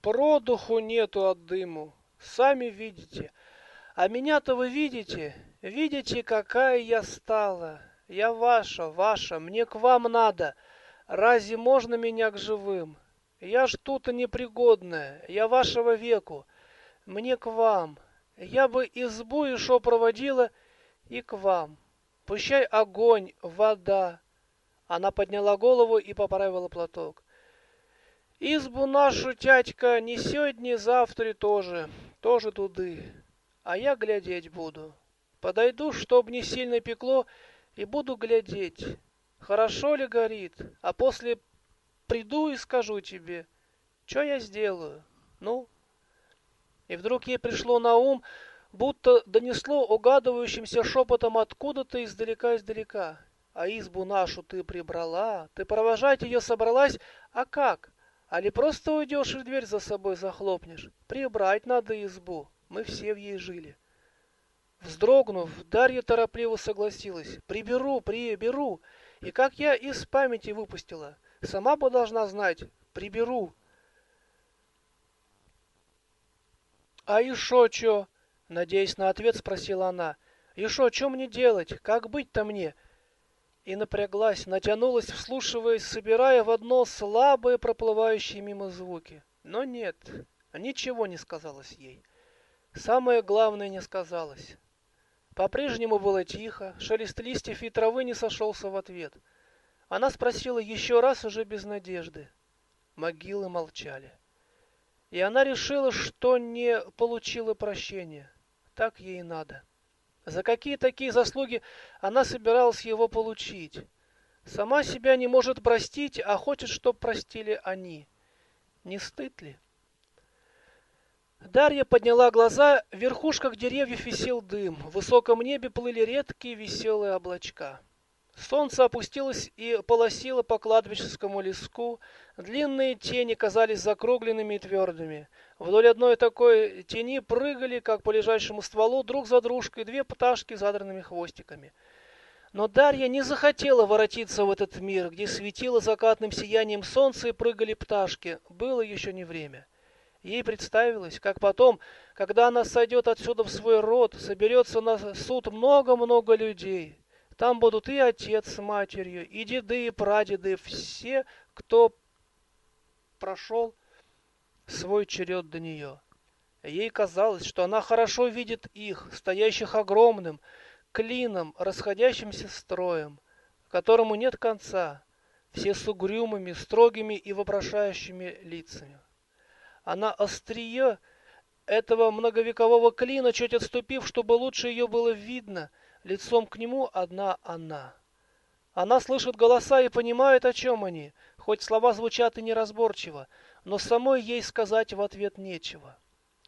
Продуху нету от дыму, сами видите. А меня-то вы видите? Видите, какая я стала? Я ваша, ваша, мне к вам надо. Разве можно меня к живым? Я ж тут непригодная, я вашего веку. Мне к вам. Я бы избу еще проводила и к вам. Пущай огонь, вода. Она подняла голову и поправила платок. Избу нашу, тятька, не сегодня, завтра тоже, тоже туды. А я глядеть буду. Подойду, чтоб не сильно пекло, и буду глядеть, хорошо ли горит, а после приду и скажу тебе, что я сделаю. Ну? И вдруг ей пришло на ум, будто донесло угадывающимся шепотом откуда-то издалека-издалека. А избу нашу ты прибрала, ты провожать ее собралась, а как? А ли просто уйдешь и дверь за собой захлопнешь? Прибрать надо избу, мы все в ей жили. Вздрогнув, Дарья торопливо согласилась. «Приберу, приберу. И как я из памяти выпустила. Сама бы должна знать. Приберу». «А еще что?» Надеясь на ответ, спросила она. «Еще что мне делать? Как быть-то мне?» И напряглась, натянулась, вслушиваясь, собирая в одно слабые проплывающие мимо звуки. Но нет, ничего не сказалось ей. Самое главное не сказалось. По-прежнему было тихо, шелест листьев и травы не сошелся в ответ. Она спросила еще раз уже без надежды. Могилы молчали. И она решила, что не получила прощения. Так ей надо. За какие такие заслуги она собиралась его получить? Сама себя не может простить, а хочет, чтоб простили они. Не стыд ли? Дарья подняла глаза, в верхушках деревьев висел дым, в высоком небе плыли редкие веселые облачка. Солнце опустилось и полосило по кладбищенскому леску, длинные тени казались закругленными и твердыми. Вдоль одной такой тени прыгали, как по лежащему стволу, друг за дружкой две пташки с задранными хвостиками. Но Дарья не захотела воротиться в этот мир, где светило закатным сиянием солнце и прыгали пташки. Было еще не время. Ей представилось, как потом, когда она сойдет отсюда в свой род, соберется на суд много-много людей. Там будут и отец с матерью, и деды, и прадеды, все, кто прошел свой черед до нее. Ей казалось, что она хорошо видит их, стоящих огромным, клином, расходящимся строем, которому нет конца, все с угрюмыми, строгими и вопрошающими лицами. Она острие этого многовекового клина, чуть отступив, чтобы лучше ее было видно, лицом к нему одна она. Она слышит голоса и понимает, о чем они, хоть слова звучат и неразборчиво, но самой ей сказать в ответ нечего.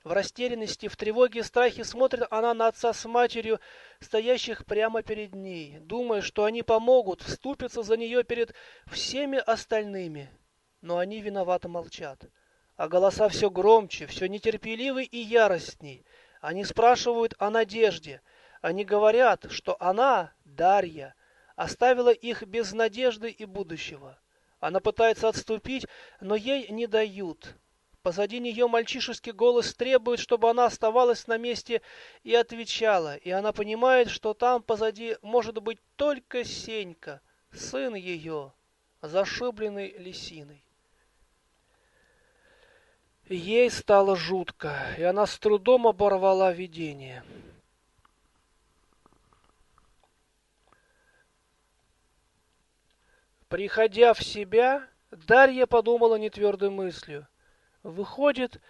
В растерянности, в тревоге и страхе смотрит она на отца с матерью, стоящих прямо перед ней, думая, что они помогут, вступятся за нее перед всеми остальными. Но они виновато молчат а голоса все громче, все нетерпеливы и яростней. Они спрашивают о надежде. Они говорят, что она, Дарья, оставила их без надежды и будущего. Она пытается отступить, но ей не дают. Позади нее мальчишеский голос требует, чтобы она оставалась на месте и отвечала, и она понимает, что там позади может быть только Сенька, сын ее, зашибленный лисиной. Ей стало жутко, и она с трудом оборвала видение. Приходя в себя, Дарья подумала нетвердой мыслью. Выходит,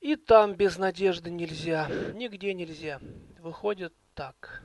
и там без надежды нельзя, нигде нельзя. Выходит так.